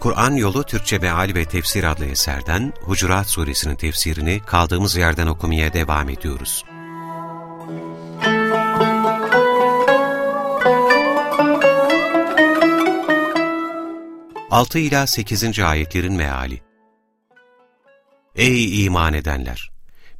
Kur'an Yolu Türkçe Meal ve Tefsir adlı eserden Hucurat Suresinin tefsirini kaldığımız yerden okumaya devam ediyoruz. Altı ila sekizinci ayetlerin meali Ey iman edenler!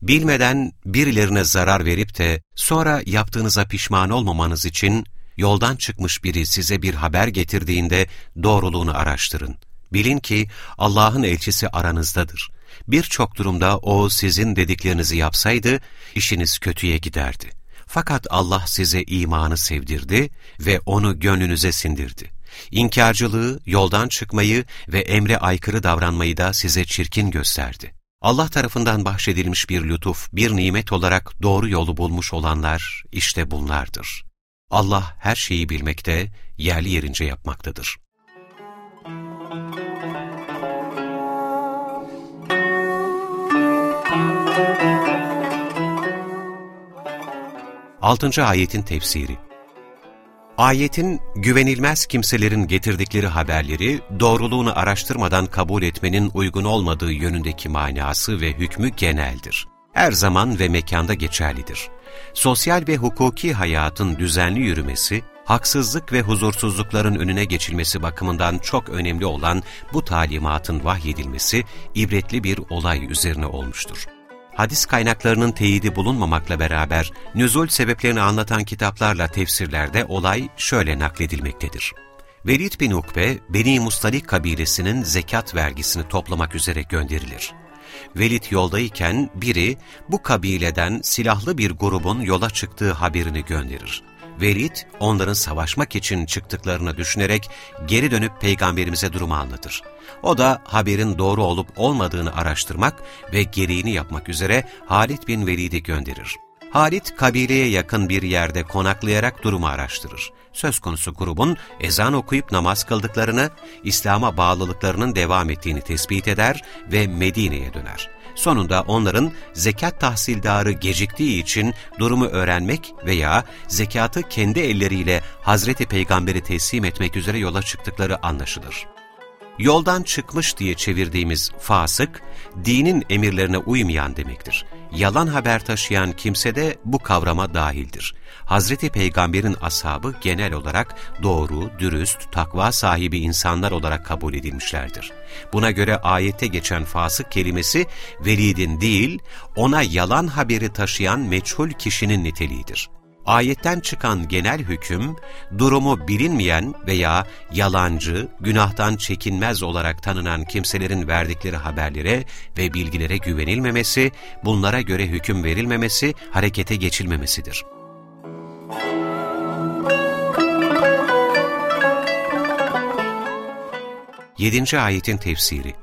Bilmeden birilerine zarar verip de sonra yaptığınıza pişman olmamanız için yoldan çıkmış biri size bir haber getirdiğinde doğruluğunu araştırın. Bilin ki Allah'ın elçisi aranızdadır. Birçok durumda O sizin dediklerinizi yapsaydı, işiniz kötüye giderdi. Fakat Allah size imanı sevdirdi ve onu gönlünüze sindirdi. İnkarcılığı, yoldan çıkmayı ve emre aykırı davranmayı da size çirkin gösterdi. Allah tarafından bahşedilmiş bir lütuf, bir nimet olarak doğru yolu bulmuş olanlar işte bunlardır. Allah her şeyi bilmekte, yerli yerince yapmaktadır. Altıncı ayetin tefsiri Ayetin güvenilmez kimselerin getirdikleri haberleri doğruluğunu araştırmadan kabul etmenin uygun olmadığı yönündeki manası ve hükmü geneldir. Her zaman ve mekanda geçerlidir. Sosyal ve hukuki hayatın düzenli yürümesi, haksızlık ve huzursuzlukların önüne geçilmesi bakımından çok önemli olan bu talimatın vahyedilmesi ibretli bir olay üzerine olmuştur hadis kaynaklarının teyidi bulunmamakla beraber nüzul sebeplerini anlatan kitaplarla tefsirlerde olay şöyle nakledilmektedir. Velid bin Ukbe, Beni Mustalik kabilesinin zekat vergisini toplamak üzere gönderilir. Velid yoldayken biri bu kabileden silahlı bir grubun yola çıktığı haberini gönderir. Velid, onların savaşmak için çıktıklarını düşünerek geri dönüp peygamberimize durumu anlatır. O da haberin doğru olup olmadığını araştırmak ve gereğini yapmak üzere Halit bin Velid'i gönderir. Halit, kabileye yakın bir yerde konaklayarak durumu araştırır. Söz konusu grubun ezan okuyup namaz kıldıklarını, İslam'a bağlılıklarının devam ettiğini tespit eder ve Medine'ye döner. Sonunda onların zekat tahsildarı geciktiği için durumu öğrenmek veya zekatı kendi elleriyle Hazreti Peygamber'i teslim etmek üzere yola çıktıkları anlaşılır. Yoldan çıkmış diye çevirdiğimiz fasık, dinin emirlerine uymayan demektir. Yalan haber taşıyan kimse de bu kavrama dahildir. Hazreti Peygamber'in ashabı genel olarak doğru, dürüst, takva sahibi insanlar olarak kabul edilmişlerdir. Buna göre ayette geçen fasık kelimesi velidin değil, ona yalan haberi taşıyan meçhul kişinin niteliğidir. Ayetten çıkan genel hüküm, durumu bilinmeyen veya yalancı, günahtan çekinmez olarak tanınan kimselerin verdikleri haberlere ve bilgilere güvenilmemesi, bunlara göre hüküm verilmemesi, harekete geçilmemesidir. 7. ayetin tefsiri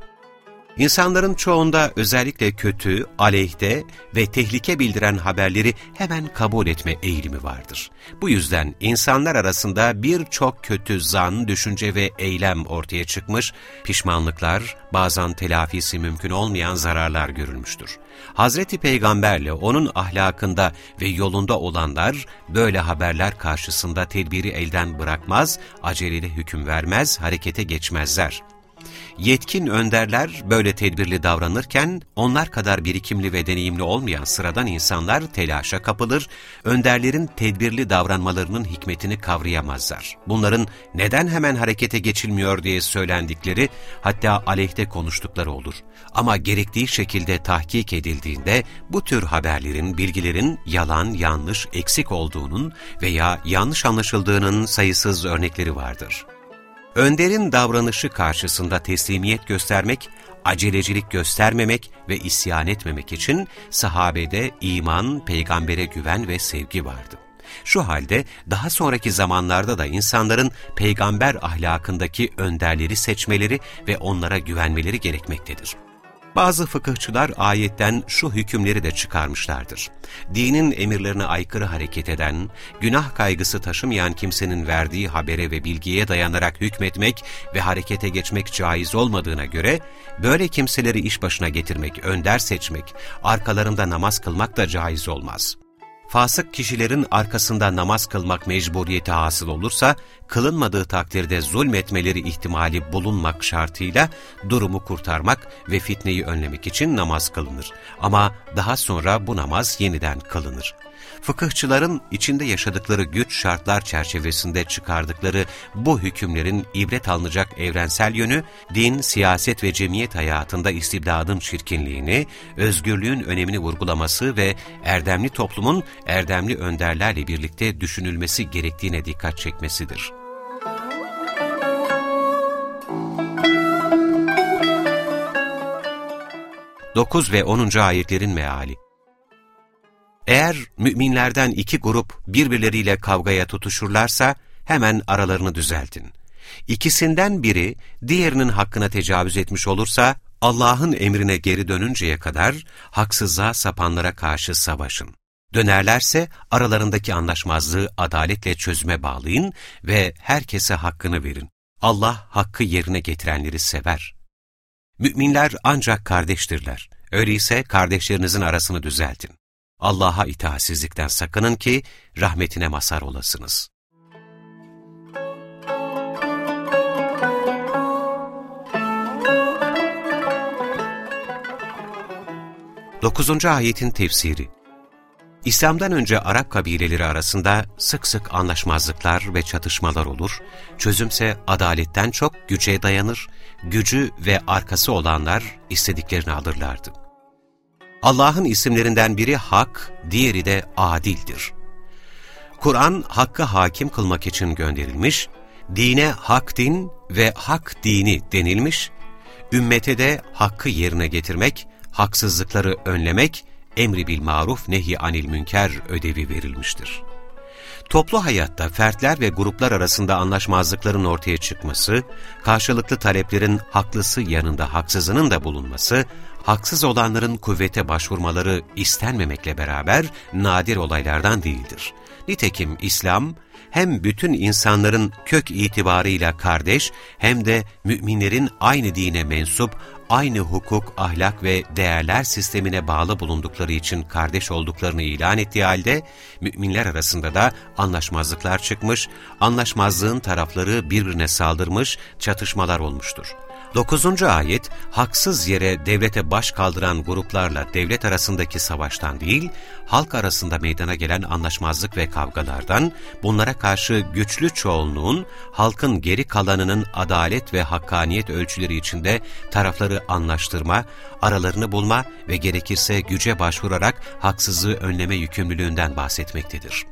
İnsanların çoğunda özellikle kötü, aleyhte ve tehlike bildiren haberleri hemen kabul etme eğilimi vardır. Bu yüzden insanlar arasında birçok kötü zan, düşünce ve eylem ortaya çıkmış, pişmanlıklar, bazen telafisi mümkün olmayan zararlar görülmüştür. Hazreti Peygamberle onun ahlakında ve yolunda olanlar böyle haberler karşısında tedbiri elden bırakmaz, aceleyle hüküm vermez, harekete geçmezler. Yetkin önderler böyle tedbirli davranırken onlar kadar birikimli ve deneyimli olmayan sıradan insanlar telaşa kapılır, önderlerin tedbirli davranmalarının hikmetini kavrayamazlar. Bunların neden hemen harekete geçilmiyor diye söylendikleri hatta aleyhte konuştukları olur. Ama gerektiği şekilde tahkik edildiğinde bu tür haberlerin, bilgilerin yalan, yanlış, eksik olduğunun veya yanlış anlaşıldığının sayısız örnekleri vardır. Önderin davranışı karşısında teslimiyet göstermek, acelecilik göstermemek ve isyan etmemek için sahabede iman, peygambere güven ve sevgi vardı. Şu halde daha sonraki zamanlarda da insanların peygamber ahlakındaki önderleri seçmeleri ve onlara güvenmeleri gerekmektedir. Bazı fıkıhçılar ayetten şu hükümleri de çıkarmışlardır. Dinin emirlerine aykırı hareket eden, günah kaygısı taşımayan kimsenin verdiği habere ve bilgiye dayanarak hükmetmek ve harekete geçmek caiz olmadığına göre, böyle kimseleri iş başına getirmek, önder seçmek, arkalarında namaz kılmak da caiz olmaz fasık kişilerin arkasında namaz kılmak mecburiyeti hasıl olursa, kılınmadığı takdirde zulmetmeleri ihtimali bulunmak şartıyla durumu kurtarmak ve fitneyi önlemek için namaz kılınır. Ama daha sonra bu namaz yeniden kılınır. Fıkıhçıların içinde yaşadıkları güç şartlar çerçevesinde çıkardıkları bu hükümlerin ibret alınacak evrensel yönü, din, siyaset ve cemiyet hayatında istibdadın çirkinliğini, özgürlüğün önemini vurgulaması ve erdemli toplumun erdemli önderlerle birlikte düşünülmesi gerektiğine dikkat çekmesidir. Dokuz ve onuncu ayetlerin meali eğer müminlerden iki grup birbirleriyle kavgaya tutuşurlarsa hemen aralarını düzeltin. İkisinden biri diğerinin hakkına tecavüz etmiş olursa Allah'ın emrine geri dönünceye kadar haksızlığa sapanlara karşı savaşın. Dönerlerse aralarındaki anlaşmazlığı adaletle çözüme bağlayın ve herkese hakkını verin. Allah hakkı yerine getirenleri sever. Müminler ancak kardeştirler. Öyleyse kardeşlerinizin arasını düzeltin. Allah'a itaatsizlikten sakının ki rahmetine mazhar olasınız. Dokuzuncu ayetin tefsiri İslam'dan önce Arap kabileleri arasında sık sık anlaşmazlıklar ve çatışmalar olur, çözümse adaletten çok güce dayanır, gücü ve arkası olanlar istediklerini alırlardı. Allah'ın isimlerinden biri hak, diğeri de adildir. Kur'an hakkı hakim kılmak için gönderilmiş, dine hak din ve hak dini denilmiş, ümmete de hakkı yerine getirmek, haksızlıkları önlemek, emri bil maruf nehi anil münker ödevi verilmiştir. Toplu hayatta fertler ve gruplar arasında anlaşmazlıkların ortaya çıkması, karşılıklı taleplerin haklısı yanında haksızının da bulunması, haksız olanların kuvvete başvurmaları istenmemekle beraber nadir olaylardan değildir. Nitekim İslam, hem bütün insanların kök itibarıyla kardeş, hem de müminlerin aynı dine mensup, aynı hukuk, ahlak ve değerler sistemine bağlı bulundukları için kardeş olduklarını ilan ettiği halde, müminler arasında da anlaşmazlıklar çıkmış, anlaşmazlığın tarafları birbirine saldırmış, çatışmalar olmuştur. 9. ayet, haksız yere devlete baş kaldıran gruplarla devlet arasındaki savaştan değil, halk arasında meydana gelen anlaşmazlık ve kavgalardan, bunlara karşı güçlü çoğunluğun, halkın geri kalanının adalet ve hakkaniyet ölçüleri içinde tarafları anlaştırma, aralarını bulma ve gerekirse güce başvurarak haksızlığı önleme yükümlülüğünden bahsetmektedir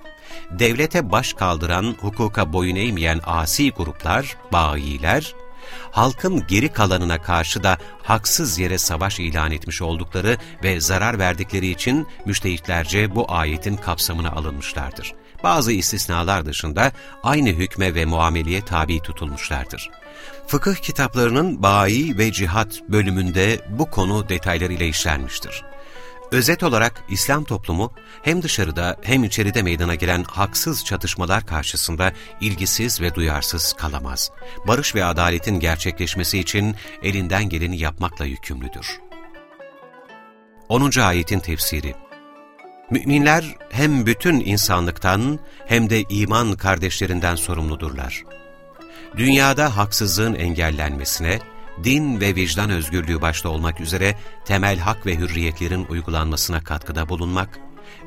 devlete baş kaldıran, hukuka boyun eğmeyen asi gruplar, bayiler, halkın geri kalanına karşı da haksız yere savaş ilan etmiş oldukları ve zarar verdikleri için müştehitlerce bu ayetin kapsamına alınmışlardır. Bazı istisnalar dışında aynı hükme ve muameleye tabi tutulmuşlardır. Fıkıh kitaplarının bayi ve cihat bölümünde bu konu detaylarıyla işlenmiştir. Özet olarak İslam toplumu hem dışarıda hem içeride meydana gelen haksız çatışmalar karşısında ilgisiz ve duyarsız kalamaz. Barış ve adaletin gerçekleşmesi için elinden geleni yapmakla yükümlüdür. 10. Ayetin Tefsiri Müminler hem bütün insanlıktan hem de iman kardeşlerinden sorumludurlar. Dünyada haksızlığın engellenmesine, din ve vicdan özgürlüğü başta olmak üzere temel hak ve hürriyetlerin uygulanmasına katkıda bulunmak,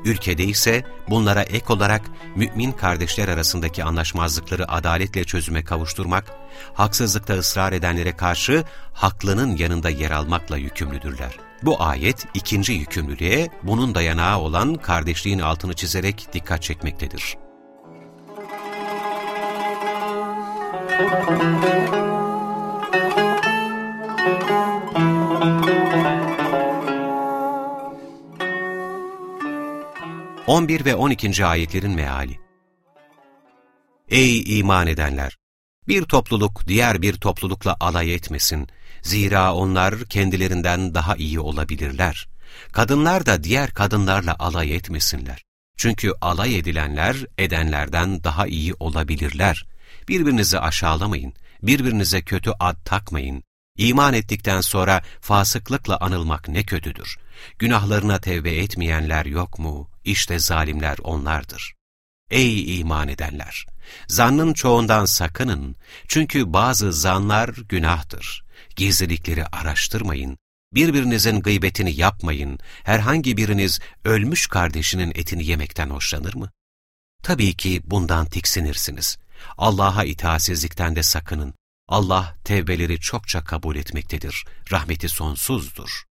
ülkede ise bunlara ek olarak mümin kardeşler arasındaki anlaşmazlıkları adaletle çözüme kavuşturmak, haksızlıkta ısrar edenlere karşı haklının yanında yer almakla yükümlüdürler. Bu ayet ikinci yükümlülüğe bunun dayanağı olan kardeşliğin altını çizerek dikkat çekmektedir. Müzik 11 ve 12. ayetlerin meali Ey iman edenler! Bir topluluk diğer bir toplulukla alay etmesin. Zira onlar kendilerinden daha iyi olabilirler. Kadınlar da diğer kadınlarla alay etmesinler. Çünkü alay edilenler edenlerden daha iyi olabilirler. Birbirinizi aşağılamayın, birbirinize kötü ad takmayın. İman ettikten sonra fasıklıkla anılmak ne kötüdür. Günahlarına tevbe etmeyenler yok mu? İşte zalimler onlardır. Ey iman edenler! Zannın çoğundan sakının. Çünkü bazı zanlar günahtır. Gizlilikleri araştırmayın. Birbirinizin gıybetini yapmayın. Herhangi biriniz ölmüş kardeşinin etini yemekten hoşlanır mı? Tabii ki bundan tiksinirsiniz. Allah'a itaatsizlikten de sakının. Allah tevbeleri çokça kabul etmektedir. Rahmeti sonsuzdur.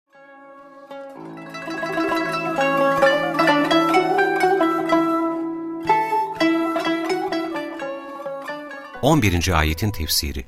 11. ayetin tefsiri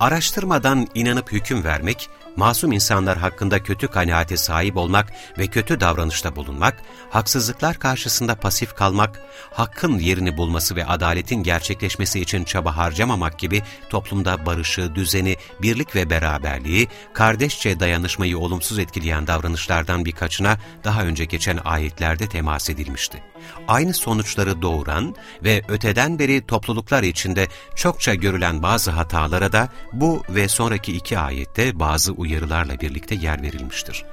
Araştırmadan inanıp hüküm vermek, masum insanlar hakkında kötü kanaate sahip olmak ve kötü davranışta bulunmak, haksızlıklar karşısında pasif kalmak, hakkın yerini bulması ve adaletin gerçekleşmesi için çaba harcamamak gibi toplumda barışı, düzeni, birlik ve beraberliği, kardeşçe dayanışmayı olumsuz etkileyen davranışlardan birkaçına daha önce geçen ayetlerde temas edilmişti. Aynı sonuçları doğuran ve öteden beri topluluklar içinde çokça görülen bazı hatalara da bu ve sonraki iki ayette bazı uyarılarla birlikte yer verilmiştir.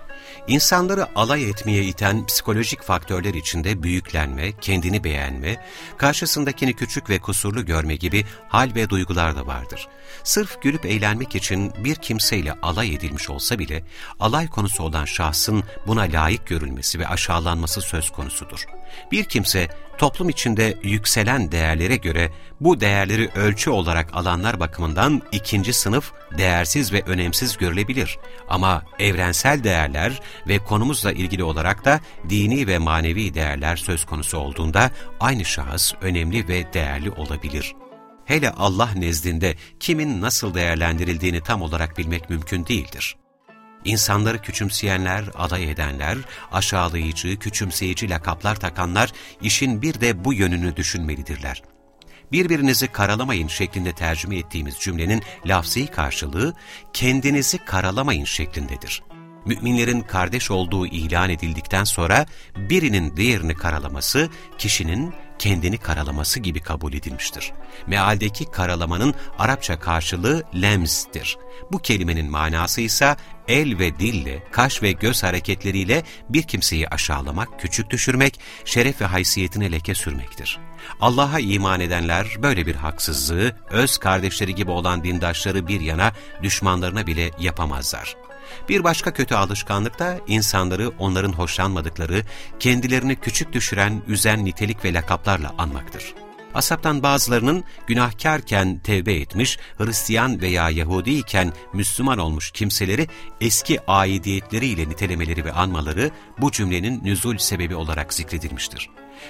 İnsanları alay etmeye iten psikolojik faktörler içinde büyüklenme, kendini beğenme, karşısındakini küçük ve kusurlu görme gibi hal ve duygular da vardır. Sırf gülüp eğlenmek için bir kimseyle alay edilmiş olsa bile, alay konusu olan şahsın buna layık görülmesi ve aşağılanması söz konusudur. Bir kimse toplum içinde yükselen değerlere göre bu değerleri ölçü olarak alanlar bakımından ikinci sınıf değersiz ve önemsiz görülebilir. Ama evrensel değerler ve konumuzla ilgili olarak da dini ve manevi değerler söz konusu olduğunda aynı şahıs önemli ve değerli olabilir. Hele Allah nezdinde kimin nasıl değerlendirildiğini tam olarak bilmek mümkün değildir. İnsanları küçümseyenler, aday edenler, aşağılayıcı, küçümseyici lakaplar takanlar işin bir de bu yönünü düşünmelidirler. Birbirinizi karalamayın şeklinde tercüme ettiğimiz cümlenin lafzi karşılığı kendinizi karalamayın şeklindedir. Müminlerin kardeş olduğu ilan edildikten sonra birinin diğerini karalaması, kişinin kendini karalaması gibi kabul edilmiştir. Mealdeki karalamanın Arapça karşılığı lems'tir. Bu kelimenin manası ise el ve dille, kaş ve göz hareketleriyle bir kimseyi aşağılamak, küçük düşürmek, şeref ve haysiyetine leke sürmektir. Allah'a iman edenler böyle bir haksızlığı, öz kardeşleri gibi olan dindaşları bir yana, düşmanlarına bile yapamazlar. Bir başka kötü alışkanlık da insanları onların hoşlanmadıkları, kendilerini küçük düşüren, üzen nitelik ve lakaplarla anmaktır. Asaptan bazılarının günahkarken tevbe etmiş, Hristiyan veya Yahudi iken Müslüman olmuş kimseleri eski aidiyetleriyle nitelemeleri ve anmaları bu cümlenin nüzul sebebi olarak zikredilmiştir.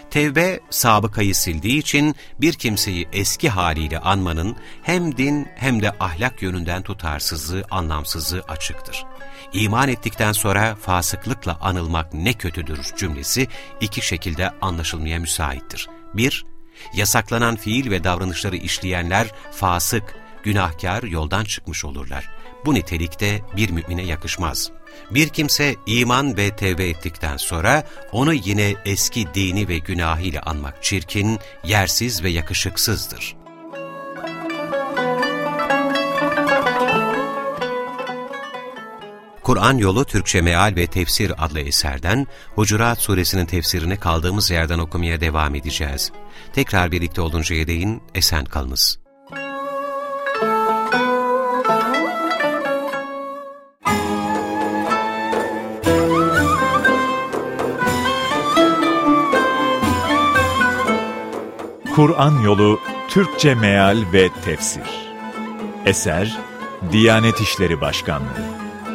Tevbe, sabıkayı sildiği için bir kimseyi eski haliyle anmanın hem din hem de ahlak yönünden tutarsızlığı, anlamsızlığı açıktır. İman ettikten sonra fasıklıkla anılmak ne kötüdür cümlesi iki şekilde anlaşılmaya müsaittir. 1- Yasaklanan fiil ve davranışları işleyenler fasık, günahkar yoldan çıkmış olurlar. Bu nitelikte bir mümine yakışmaz. Bir kimse iman ve tevbe ettikten sonra onu yine eski dini ve günahıyla anmak çirkin, yersiz ve yakışıksızdır. Kur'an Yolu Türkçe Meal ve Tefsir adlı eserden Hucurat Suresinin tefsirine kaldığımız yerden okumaya devam edeceğiz. Tekrar birlikte oluncaya değin esen kalınız. Kur'an Yolu Türkçe Meal ve Tefsir Eser Diyanet İşleri Başkanlığı